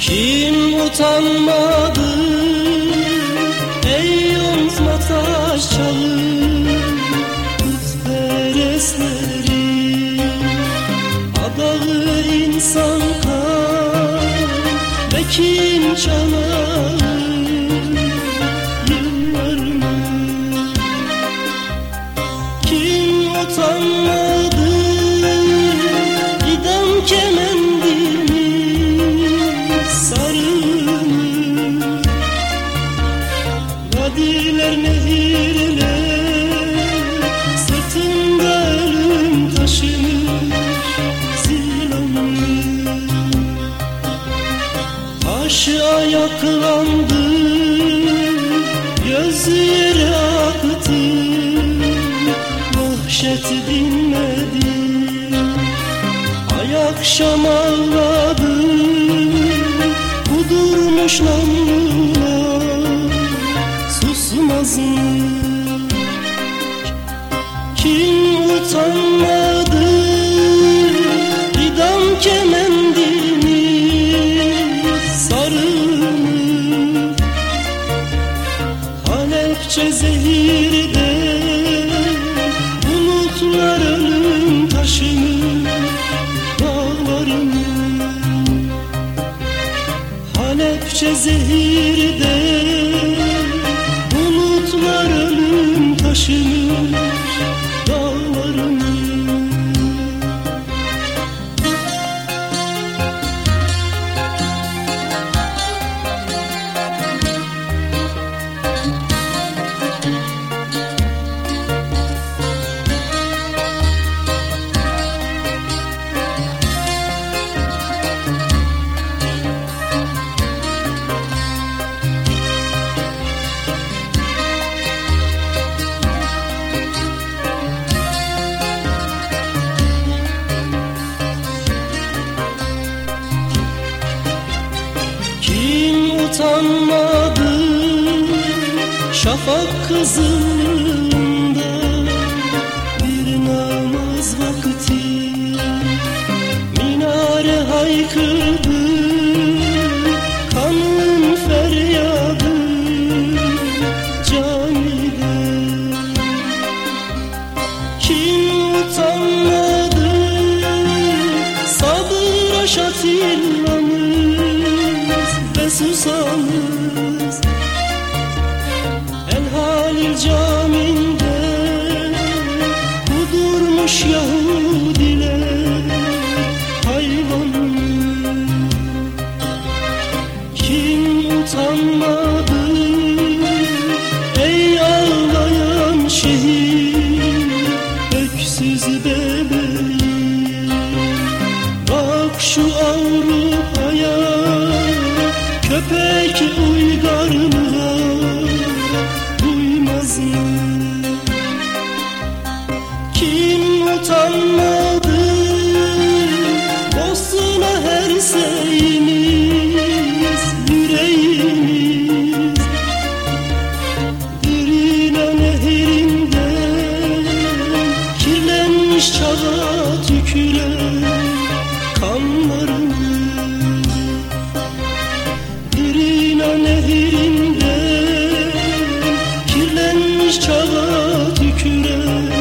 Kim utanmadı? Ey omzuma taş çalır Putperestleri Adağı insan kan ve kim çalar yıllarımı Kim utanmadı Taşı ayaklandı göz yere aktı. Vahşet dinmedi Ay akşam ağladı. Kudurmuş namlular Susmaz mı? Kim utanmadı Halepçe zehirde bulutlar ölüm taşınır dağlarını. Halepçe zehirde bulutlar ölüm utanmadı şafak kızında bir namaz vakti minare haykırdı. Kanın feryadı camide. Kim utanmadı? Sabır aşat illamız ve susamız şehir öksüz bebeğim. Bak şu Avrupa'ya köpek uygar mı? Duymaz mı? Kim utanmadı çağa tükürer